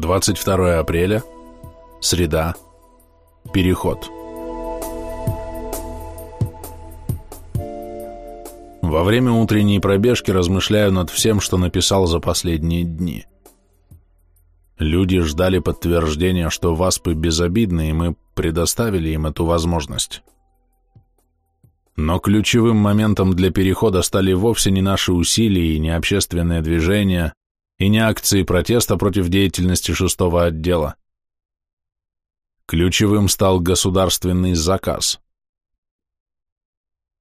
22 апреля, среда, переход. Во время утренней пробежки размышляю над всем, что написал за последние дни. Люди ждали подтверждения, что васпы безобидны, и мы предоставили им эту возможность. Но ключевым моментом для перехода стали вовсе не наши усилия и не общественное движение, и не акции протеста против деятельности шестого отдела. Ключевым стал государственный заказ.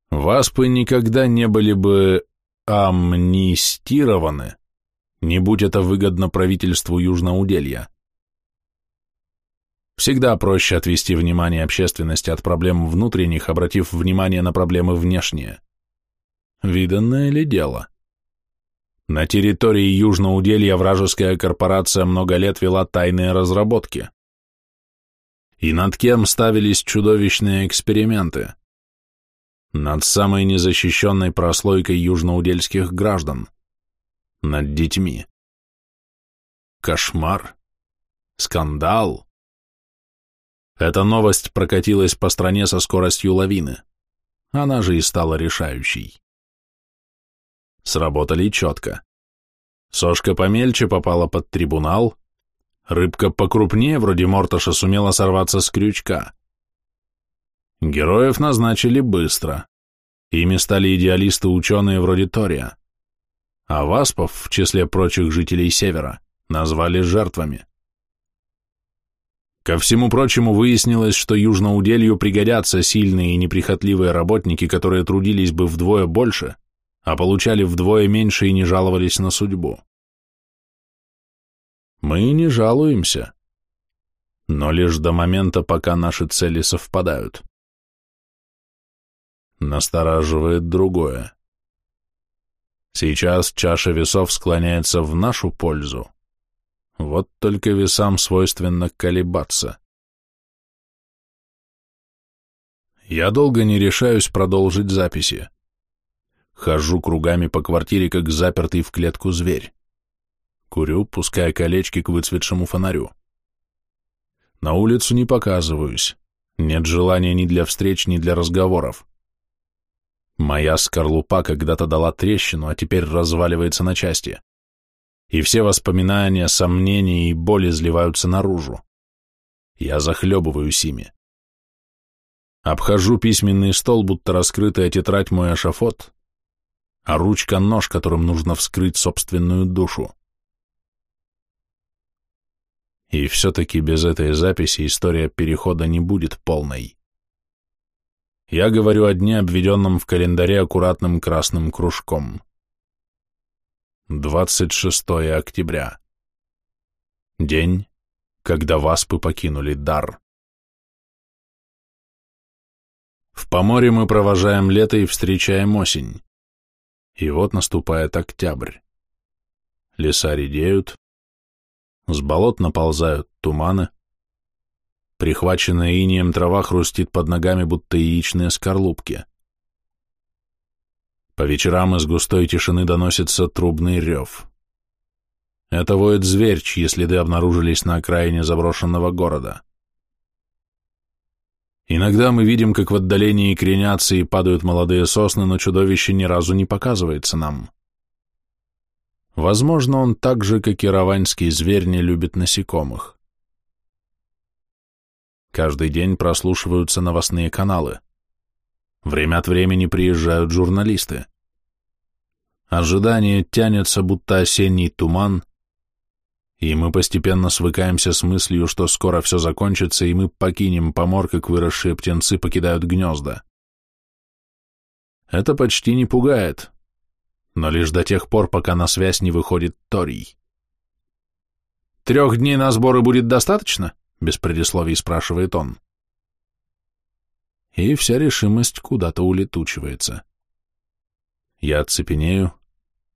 ВАСПы никогда не были бы амнистированы, не будь это выгодно правительству Южноуделья. Всегда проще отвести внимание общественности от проблем внутренних, обратив внимание на проблемы внешние. Виданное ли дело? На территории Южноуделья вражеская корпорация много лет вела тайные разработки. И над кем ставились чудовищные эксперименты? Над самой незащищенной прослойкой южноудельских граждан. Над детьми. Кошмар. Скандал. Эта новость прокатилась по стране со скоростью лавины. Она же и стала решающей. Сработали четко. Сошка помельче попала под трибунал, рыбка покрупнее, вроде Морташа, сумела сорваться с крючка. Героев назначили быстро. Ими стали идеалисты-ученые вроде Тория. А Васпов, в числе прочих жителей Севера, назвали жертвами. Ко всему прочему выяснилось, что Южноуделью пригодятся сильные и неприхотливые работники, которые трудились бы вдвое больше, а получали вдвое меньше и не жаловались на судьбу. Мы не жалуемся, но лишь до момента, пока наши цели совпадают. Настораживает другое. Сейчас чаша весов склоняется в нашу пользу. Вот только весам свойственно колебаться. Я долго не решаюсь продолжить записи. Хожу кругами по квартире, как запертый в клетку зверь. Курю, пуская колечки к выцветшему фонарю. На улицу не показываюсь. Нет желания ни для встреч, ни для разговоров. Моя скорлупа когда-то дала трещину, а теперь разваливается на части. И все воспоминания, сомнения и боли изливаются наружу. Я захлебываюсь ими. Обхожу письменный стол, будто раскрытая тетрадь мой эшафот, а ручка — нож, которым нужно вскрыть собственную душу. И все-таки без этой записи история перехода не будет полной. Я говорю о дне, обведенном в календаре аккуратным красным кружком. 26 октября. День, когда васпы покинули дар. В Поморе мы провожаем лето и встречаем осень. И вот наступает октябрь. Леса редеют, с болот наползают туманы, прихваченная инеем трава хрустит под ногами, будто яичные скорлупки. По вечерам из густой тишины доносится трубный рев. Это воет зверь, чьи следы обнаружились на окраине заброшенного города. Иногда мы видим, как в отдалении кренятся и падают молодые сосны, но чудовище ни разу не показывается нам. Возможно, он так же, как и раваньский зверь, не любит насекомых. Каждый день прослушиваются новостные каналы. Время от времени приезжают журналисты. Ожидание тянется, будто осенний туман, и мы постепенно свыкаемся с мыслью, что скоро все закончится, и мы покинем помор, как выросшие птенцы покидают гнезда. Это почти не пугает, но лишь до тех пор, пока на связь не выходит Торий. «Трех дней на сборы будет достаточно?» — без предисловий спрашивает он. И вся решимость куда-то улетучивается. Я оцепенею,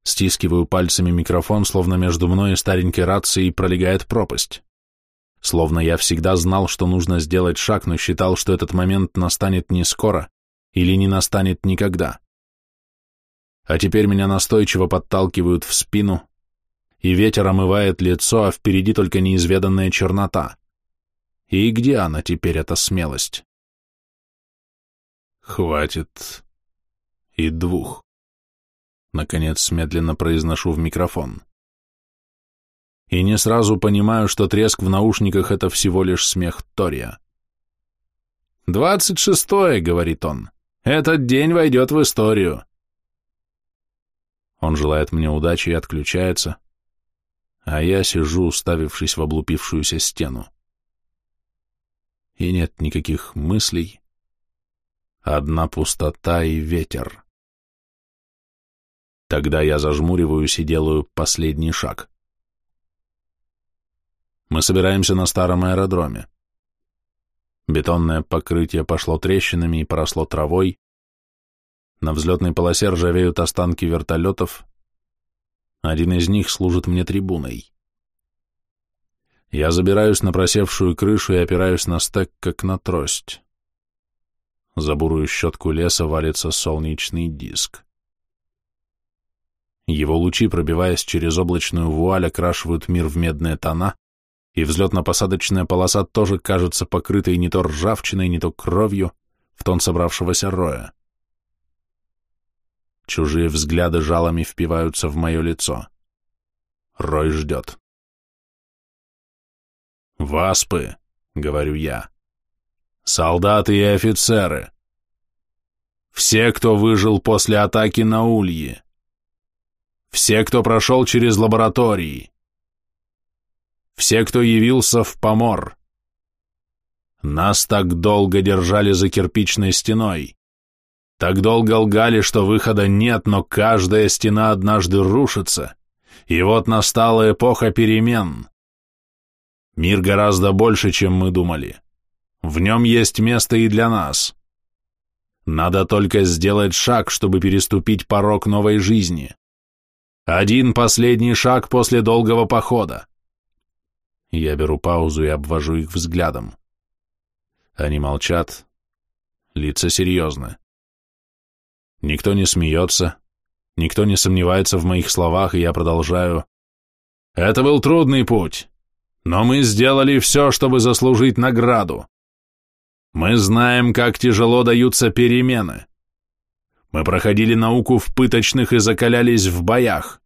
Стискиваю пальцами микрофон, словно между мной и старенькой рацией пролегает пропасть. Словно я всегда знал, что нужно сделать шаг, но считал, что этот момент настанет не скоро или не настанет никогда. А теперь меня настойчиво подталкивают в спину, и ветер омывает лицо, а впереди только неизведанная чернота. И где она теперь, эта смелость? Хватит и двух. Наконец медленно произношу в микрофон. И не сразу понимаю, что треск в наушниках — это всего лишь смех Тория. «Двадцать шестое», — говорит он, — «этот день войдет в историю». Он желает мне удачи и отключается, а я сижу, уставившись в облупившуюся стену. И нет никаких мыслей, одна пустота и ветер. Тогда я зажмуриваюсь и делаю последний шаг. Мы собираемся на старом аэродроме. Бетонное покрытие пошло трещинами и поросло травой. На взлетной полосе ржавеют останки вертолетов. Один из них служит мне трибуной. Я забираюсь на просевшую крышу и опираюсь на стек, как на трость. За бурую щетку леса валится солнечный диск. Его лучи, пробиваясь через облачную вуаль, окрашивают мир в медные тона, и взлетно-посадочная полоса тоже кажется покрытой не то ржавчиной, не то кровью, в тон собравшегося роя. Чужие взгляды жалами впиваются в мое лицо. Рой ждет. «Васпы», — говорю я, — «солдаты и офицеры, все, кто выжил после атаки на Ульи, все, кто прошел через лаборатории, все, кто явился в помор. Нас так долго держали за кирпичной стеной, так долго лгали, что выхода нет, но каждая стена однажды рушится, и вот настала эпоха перемен. Мир гораздо больше, чем мы думали. В нем есть место и для нас. Надо только сделать шаг, чтобы переступить порог новой жизни. Один последний шаг после долгого похода. Я беру паузу и обвожу их взглядом. Они молчат, лица серьезны. Никто не смеется, никто не сомневается в моих словах, и я продолжаю. Это был трудный путь, но мы сделали все, чтобы заслужить награду. Мы знаем, как тяжело даются перемены. Мы проходили науку в пыточных и закалялись в боях.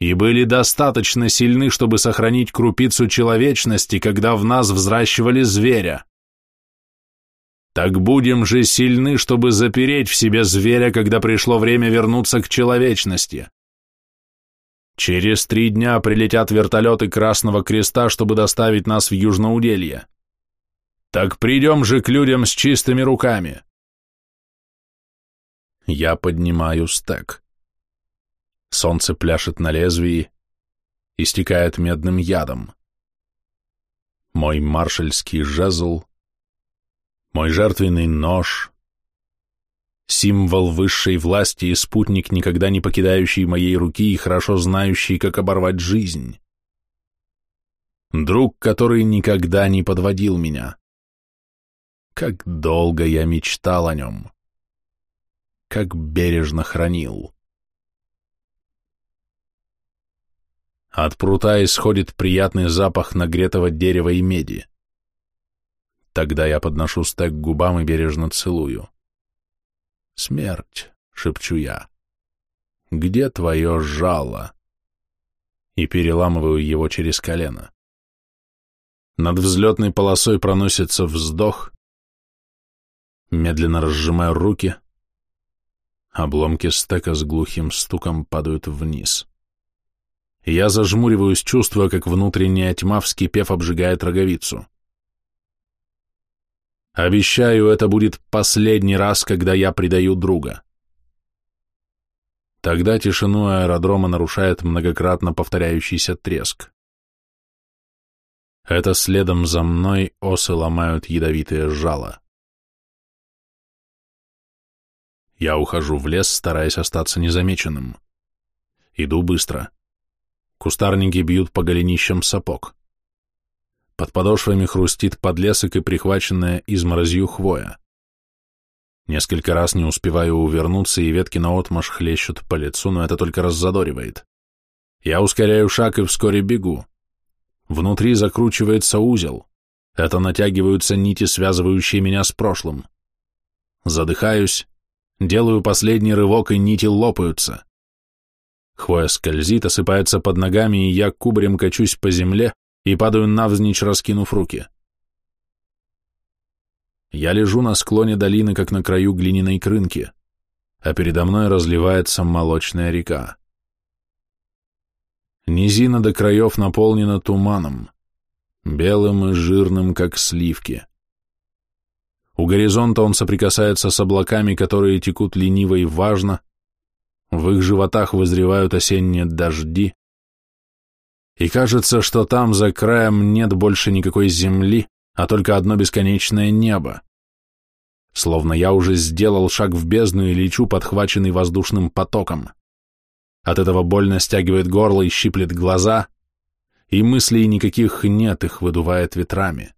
И были достаточно сильны, чтобы сохранить крупицу человечности, когда в нас взращивали зверя. Так будем же сильны, чтобы запереть в себе зверя, когда пришло время вернуться к человечности. Через три дня прилетят вертолеты Красного Креста, чтобы доставить нас в Южноуделье. Так придем же к людям с чистыми руками. Я поднимаю стек. Солнце пляшет на лезвии, истекает медным ядом. Мой маршальский жезл, мой жертвенный нож, символ высшей власти и спутник, никогда не покидающий моей руки и хорошо знающий, как оборвать жизнь. Друг, который никогда не подводил меня. Как долго я мечтал о нем как бережно хранил. От прута исходит приятный запах нагретого дерева и меди. Тогда я подношу стек к губам и бережно целую. «Смерть», — шепчу я, — «где твое жало?» И переламываю его через колено. Над взлетной полосой проносится вздох, медленно разжимаю руки — Обломки стека с глухим стуком падают вниз. Я зажмуриваюсь, чувствуя, как внутренняя тьма, вскипев, обжигает роговицу. Обещаю, это будет последний раз, когда я предаю друга. Тогда тишину аэродрома нарушает многократно повторяющийся треск. Это следом за мной осы ломают ядовитые жало. Я ухожу в лес, стараясь остаться незамеченным. Иду быстро. Кустарники бьют по голенищам сапог. Под подошвами хрустит подлесок и прихваченная изморозью хвоя. Несколько раз не успеваю увернуться, и ветки наотмашь хлещут по лицу, но это только раззадоривает. Я ускоряю шаг и вскоре бегу. Внутри закручивается узел. Это натягиваются нити, связывающие меня с прошлым. Задыхаюсь, делаю последний рывок, и нити лопаются. Хвоя скользит, осыпается под ногами, и я кубарем качусь по земле и падаю навзничь, раскинув руки. Я лежу на склоне долины, как на краю глиняной крынки, а передо мной разливается молочная река. Низина до краев наполнена туманом, белым и жирным, как сливки. У горизонта он соприкасается с облаками, которые текут лениво и важно, в их животах вызревают осенние дожди, и кажется, что там за краем нет больше никакой земли, а только одно бесконечное небо. Словно я уже сделал шаг в бездну и лечу, подхваченный воздушным потоком. От этого больно стягивает горло и щиплет глаза, и мыслей никаких нет, их выдувает ветрами.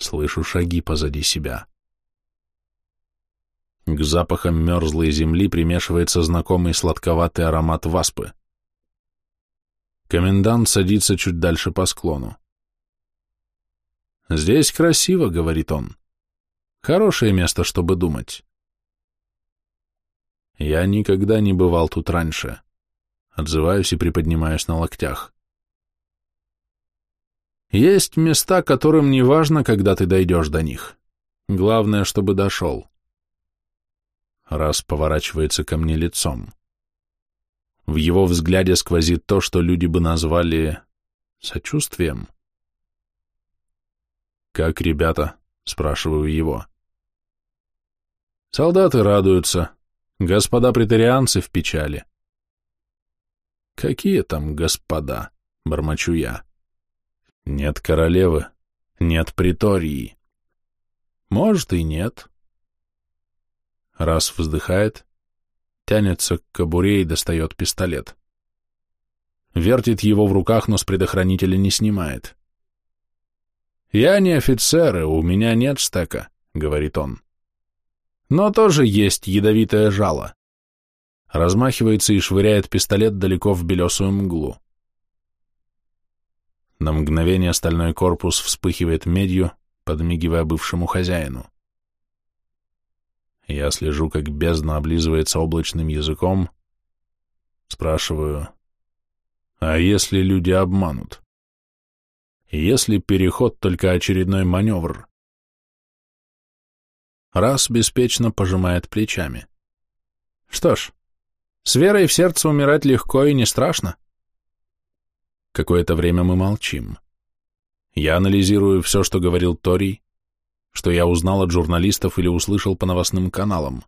Слышу шаги позади себя. К запахам мерзлой земли примешивается знакомый сладковатый аромат васпы. Комендант садится чуть дальше по склону. «Здесь красиво», — говорит он. «Хорошее место, чтобы думать». Я никогда не бывал тут раньше. Отзываюсь и приподнимаюсь на локтях. Есть места, которым не важно, когда ты дойдешь до них. Главное, чтобы дошел. Раз поворачивается ко мне лицом. В его взгляде сквозит то, что люди бы назвали сочувствием. «Как ребята?» — спрашиваю его. «Солдаты радуются. Господа претарианцы в печали». «Какие там господа?» — бормочу я. «Нет королевы, нет притории». «Может и нет». Раз вздыхает, тянется к кобуре и достает пистолет. Вертит его в руках, но с предохранителя не снимает. «Я не офицер, и у меня нет стека», — говорит он. «Но тоже есть ядовитое жало». Размахивается и швыряет пистолет далеко в белесую мглу. На мгновение стальной корпус вспыхивает медью, подмигивая бывшему хозяину. Я слежу, как бездна облизывается облачным языком. Спрашиваю, а если люди обманут? Если переход только очередной маневр? Раз беспечно пожимает плечами. Что ж, с верой в сердце умирать легко и не страшно. Какое-то время мы молчим. Я анализирую все, что говорил Торий, что я узнал от журналистов или услышал по новостным каналам.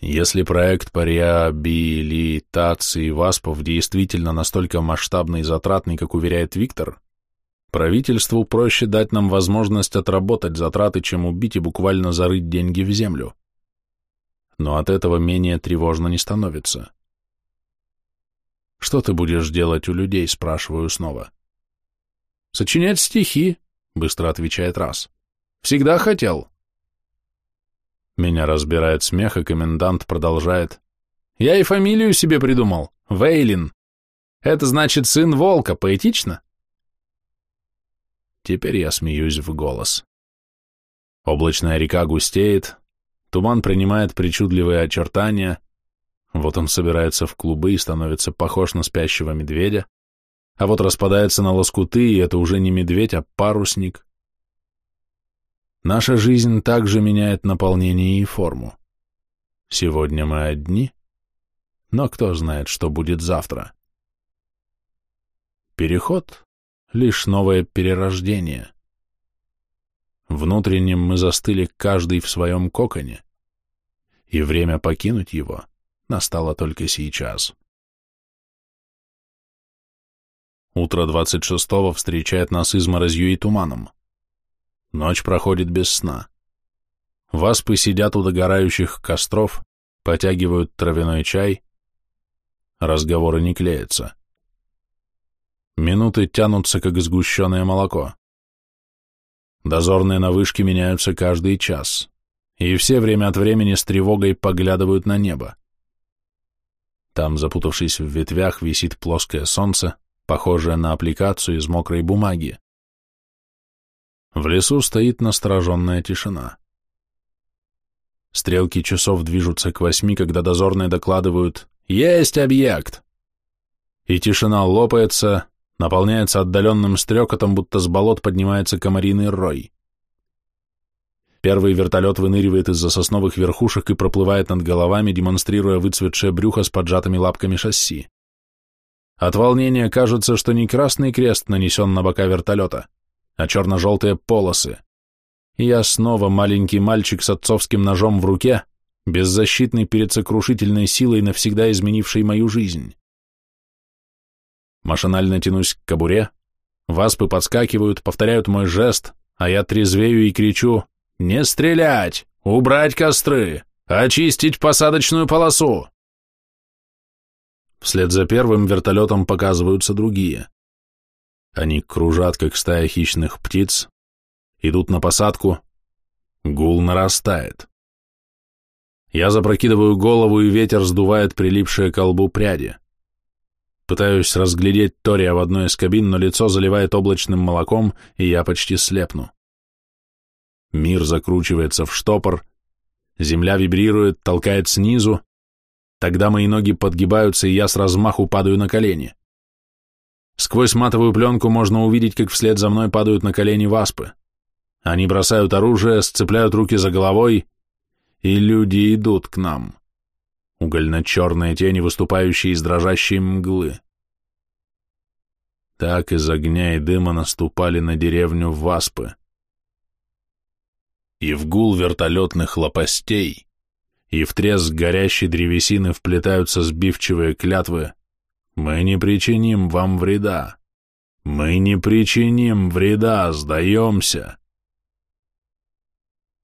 Если проект по реабилитации ВАСПов действительно настолько масштабный и затратный, как уверяет Виктор, правительству проще дать нам возможность отработать затраты, чем убить и буквально зарыть деньги в землю. Но от этого менее тревожно не становится. «Что ты будешь делать у людей?» – спрашиваю снова. «Сочинять стихи», — быстро отвечает раз. «Всегда хотел». Меня разбирает смех, и комендант продолжает. «Я и фамилию себе придумал. Вейлин. Это значит сын волка. Поэтично?» Теперь я смеюсь в голос. Облачная река густеет, туман принимает причудливые очертания, вот он собирается в клубы и становится похож на спящего медведя, а вот распадается на лоскуты, и это уже не медведь, а парусник. Наша жизнь также меняет наполнение и форму. Сегодня мы одни, но кто знает, что будет завтра. Переход — лишь новое перерождение. Внутренним мы застыли каждый в своем коконе, и время покинуть его настало только сейчас. Утро 26-го встречает нас изморозью и туманом. Ночь проходит без сна. Васпы сидят у догорающих костров, потягивают травяной чай. Разговоры не клеятся. Минуты тянутся, как сгущенное молоко. Дозорные на вышке меняются каждый час, и все время от времени с тревогой поглядывают на небо. Там, запутавшись в ветвях, висит плоское солнце, похожее на аппликацию из мокрой бумаги. В лесу стоит настороженная тишина. Стрелки часов движутся к восьми, когда дозорные докладывают «Есть объект!» И тишина лопается, наполняется отдаленным стрекотом, будто с болот поднимается комариный рой. Первый вертолет выныривает из-за сосновых верхушек и проплывает над головами, демонстрируя выцветшее брюхо с поджатыми лапками шасси. От волнения кажется, что не красный крест нанесен на бока вертолета, а черно-желтые полосы. Я снова маленький мальчик с отцовским ножом в руке, беззащитный перед сокрушительной силой, навсегда изменившей мою жизнь. Машинально тянусь к кобуре, васпы подскакивают, повторяют мой жест, а я трезвею и кричу «Не стрелять! Убрать костры! Очистить посадочную полосу!» Вслед за первым вертолетом показываются другие. Они кружат, как стая хищных птиц, идут на посадку, гул нарастает. Я запрокидываю голову, и ветер сдувает прилипшие к колбу пряди. Пытаюсь разглядеть Тория в одной из кабин, но лицо заливает облачным молоком, и я почти слепну. Мир закручивается в штопор, земля вибрирует, толкает снизу, тогда мои ноги подгибаются, и я с размаху падаю на колени. Сквозь матовую пленку можно увидеть, как вслед за мной падают на колени васпы. Они бросают оружие, сцепляют руки за головой, и люди идут к нам. Угольно-черные тени, выступающие из дрожащей мглы. Так из огня и дыма наступали на деревню васпы. И в гул вертолетных лопастей, и в треск горящей древесины вплетаются сбивчивые клятвы мы не причиним вам вреда. Мы не причиним вреда, сдаемся.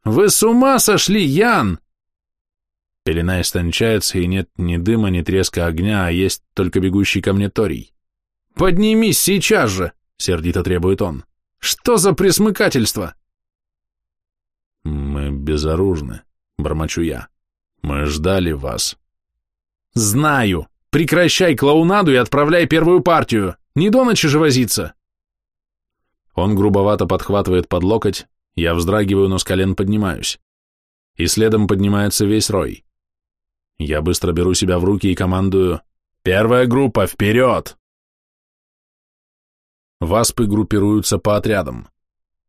Вы с ума сошли, Ян! Пелена истончается, и нет ни дыма, ни треска огня, а есть только бегущий ко мне Торий. «Поднимись сейчас же!» — сердито требует он. «Что за присмыкательство?» «Мы безоружны», — бормочу я. «Мы ждали вас». «Знаю!» Прекращай клоунаду и отправляй первую партию. Не до ночи же возиться. Он грубовато подхватывает под локоть, я вздрагиваю, но с колен поднимаюсь. И следом поднимается весь рой. Я быстро беру себя в руки и командую «Первая группа, вперед!» Васпы группируются по отрядам.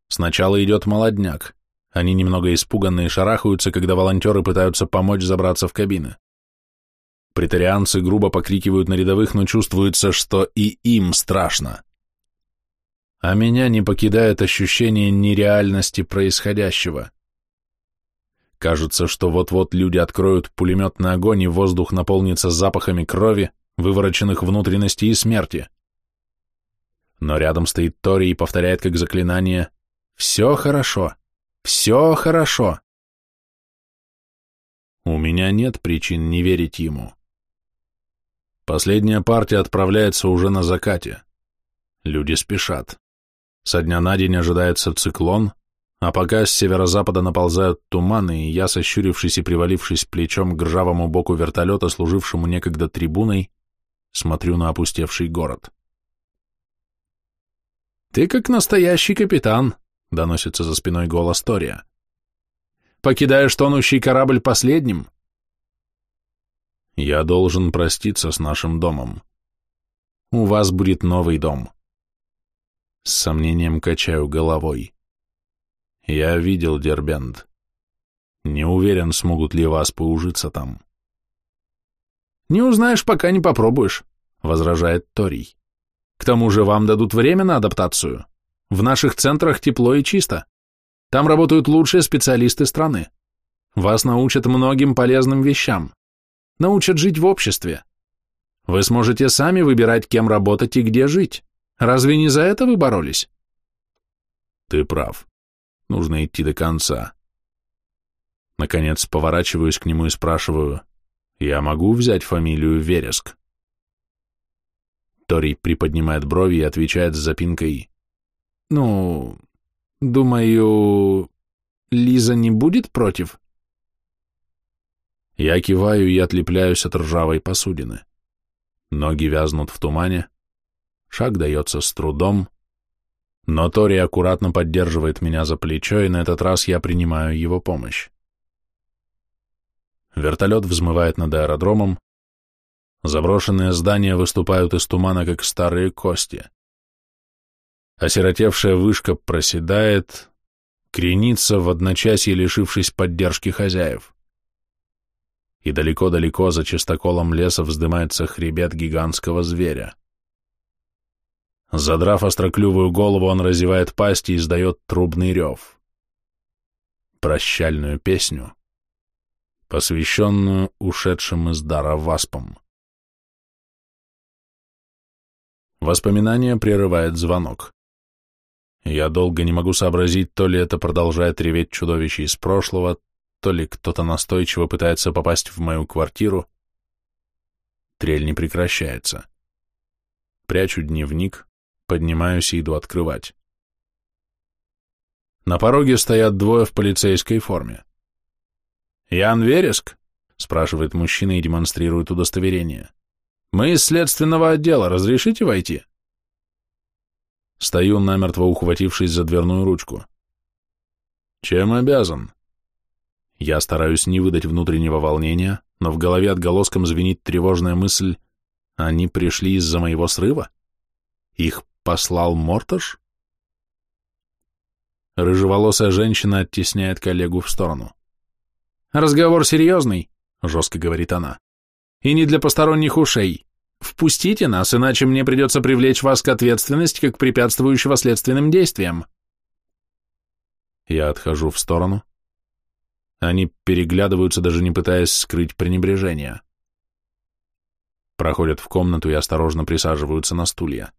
Сначала идет молодняк. Они немного испуганные шарахаются, когда волонтеры пытаются помочь забраться в кабины. Претарианцы грубо покрикивают на рядовых, но чувствуется, что и им страшно. А меня не покидает ощущение нереальности происходящего. Кажется, что вот-вот люди откроют пулеметный огонь, и воздух наполнится запахами крови, вывороченных внутренностей и смерти. Но рядом стоит Тори и повторяет как заклинание «Все хорошо, все хорошо». У меня нет причин не верить ему. Последняя партия отправляется уже на закате. Люди спешат. Со дня на день ожидается циклон, а пока с северо-запада наползают туманы, и я, сощурившись и привалившись плечом к ржавому боку вертолета, служившему некогда трибуной, смотрю на опустевший город. «Ты как настоящий капитан», — доносится за спиной голос Тория. «Покидаешь тонущий корабль последним?» Я должен проститься с нашим домом. У вас будет новый дом. С сомнением качаю головой. Я видел Дербент. Не уверен, смогут ли вас поужиться там. Не узнаешь, пока не попробуешь, возражает Торий. К тому же вам дадут время на адаптацию. В наших центрах тепло и чисто. Там работают лучшие специалисты страны. Вас научат многим полезным вещам научат жить в обществе. Вы сможете сами выбирать, кем работать и где жить. Разве не за это вы боролись? Ты прав. Нужно идти до конца. Наконец поворачиваюсь к нему и спрашиваю, я могу взять фамилию Вереск? Тори приподнимает брови и отвечает с запинкой, ну, думаю, Лиза не будет против? Я киваю и отлепляюсь от ржавой посудины. Ноги вязнут в тумане, шаг дается с трудом, но Тори аккуратно поддерживает меня за плечо, и на этот раз я принимаю его помощь. Вертолет взмывает над аэродромом, заброшенные здания выступают из тумана, как старые кости. Осиротевшая вышка проседает, кренится в одночасье, лишившись поддержки хозяев. И далеко-далеко за чистоколом леса вздымается хребет гигантского зверя. Задрав остроклювую голову, он разевает пасть и издает трубный рев. Прощальную песню, посвященную ушедшим из дара васпам. Воспоминание прерывает звонок. Я долго не могу сообразить, то ли это продолжает реветь чудовище из прошлого, то ли кто-то настойчиво пытается попасть в мою квартиру. Трель не прекращается. Прячу дневник, поднимаюсь и иду открывать. На пороге стоят двое в полицейской форме. «Ян Вереск?» — спрашивает мужчина и демонстрирует удостоверение. «Мы из следственного отдела. Разрешите войти?» Стою, намертво ухватившись за дверную ручку. «Чем обязан?» Я стараюсь не выдать внутреннего волнения, но в голове отголоском звенит тревожная мысль «Они пришли из-за моего срыва? Их послал Морташ?» Рыжеволосая женщина оттесняет коллегу в сторону. «Разговор серьезный», — жестко говорит она, — «и не для посторонних ушей. Впустите нас, иначе мне придется привлечь вас к ответственности как препятствующего следственным действиям. Я отхожу в сторону. Они переглядываются, даже не пытаясь скрыть пренебрежение. Проходят в комнату и осторожно присаживаются на стулья.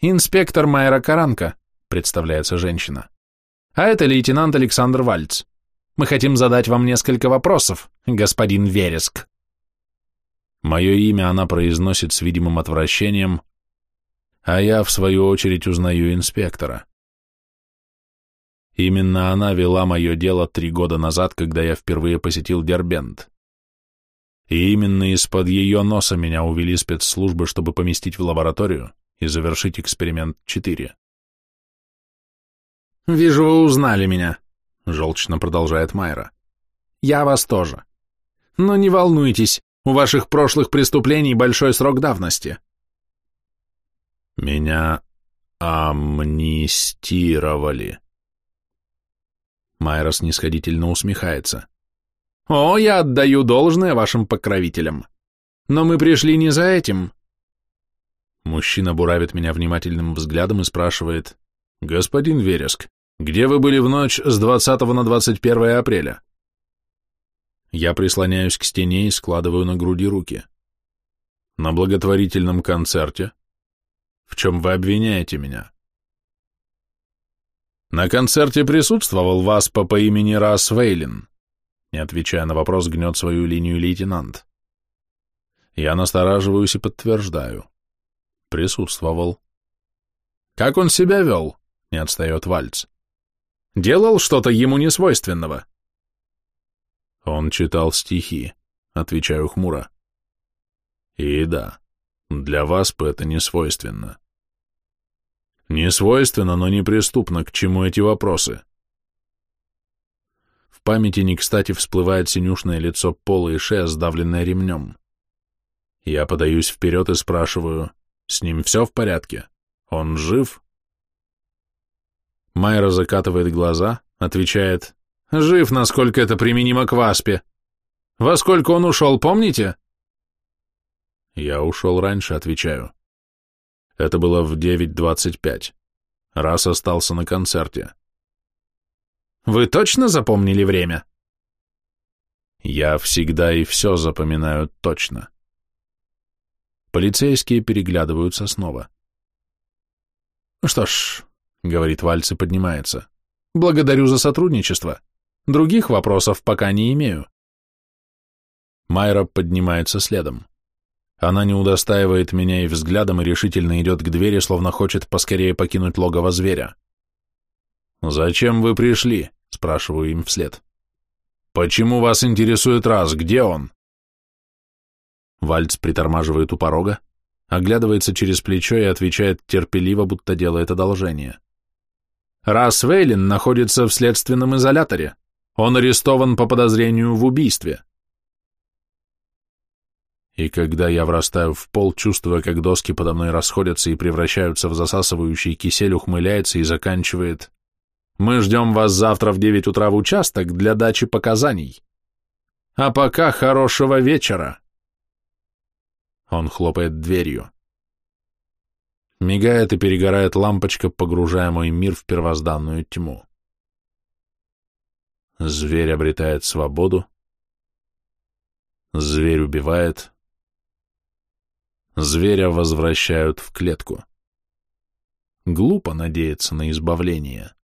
«Инспектор Майра Каранка», — представляется женщина. «А это лейтенант Александр Вальц. Мы хотим задать вам несколько вопросов, господин Вереск». Мое имя она произносит с видимым отвращением, а я, в свою очередь, узнаю инспектора. Именно она вела мое дело три года назад, когда я впервые посетил Дербент. И именно из-под ее носа меня увели спецслужбы, чтобы поместить в лабораторию и завершить эксперимент 4. «Вижу, вы узнали меня», — желчно продолжает Майра. «Я вас тоже. Но не волнуйтесь, у ваших прошлых преступлений большой срок давности. Меня амнистировали. Майра снисходительно усмехается. О, я отдаю должное вашим покровителям. Но мы пришли не за этим. Мужчина буравит меня внимательным взглядом и спрашивает. Господин Вереск, где вы были в ночь с 20 на 21 апреля? Я прислоняюсь к стене и складываю на груди руки. На благотворительном концерте? В чем вы обвиняете меня? На концерте присутствовал Васпа по имени Рас Вейлин. Не отвечая на вопрос, гнет свою линию лейтенант. Я настораживаюсь и подтверждаю. Присутствовал. Как он себя вел? Не отстает Вальц. Делал что-то ему несвойственного? Он читал стихи, отвечаю хмуро. И да, для вас это не свойственно. Не свойственно, но неприступно, к чему эти вопросы? В памяти не кстати всплывает синюшное лицо Пола и шея, сдавленное ремнем. Я подаюсь вперед и спрашиваю, с ним все в порядке? Он жив? Майра закатывает глаза, отвечает, Жив, насколько это применимо к Васпе. Во сколько он ушел, помните? Я ушел раньше, отвечаю. Это было в 9.25. Раз остался на концерте. Вы точно запомнили время? Я всегда и все запоминаю точно. Полицейские переглядываются снова. Что ж, говорит Вальц и поднимается. Благодарю за сотрудничество. Других вопросов пока не имею. Майра поднимается следом. Она не удостаивает меня и взглядом и решительно идет к двери, словно хочет поскорее покинуть логово зверя. «Зачем вы пришли?» — спрашиваю им вслед. «Почему вас интересует раз? Где он?» Вальц притормаживает у порога, оглядывается через плечо и отвечает терпеливо, будто делает одолжение. Рас Вейлин находится в следственном изоляторе. Он арестован по подозрению в убийстве. И когда я врастаю в пол, чувствуя, как доски подо мной расходятся и превращаются в засасывающий кисель, ухмыляется и заканчивает «Мы ждем вас завтра в девять утра в участок для дачи показаний. А пока хорошего вечера!» Он хлопает дверью. Мигает и перегорает лампочка, погружая мой мир в первозданную тьму. Зверь обретает свободу. Зверь убивает. Зверя возвращают в клетку. Глупо надеяться на избавление.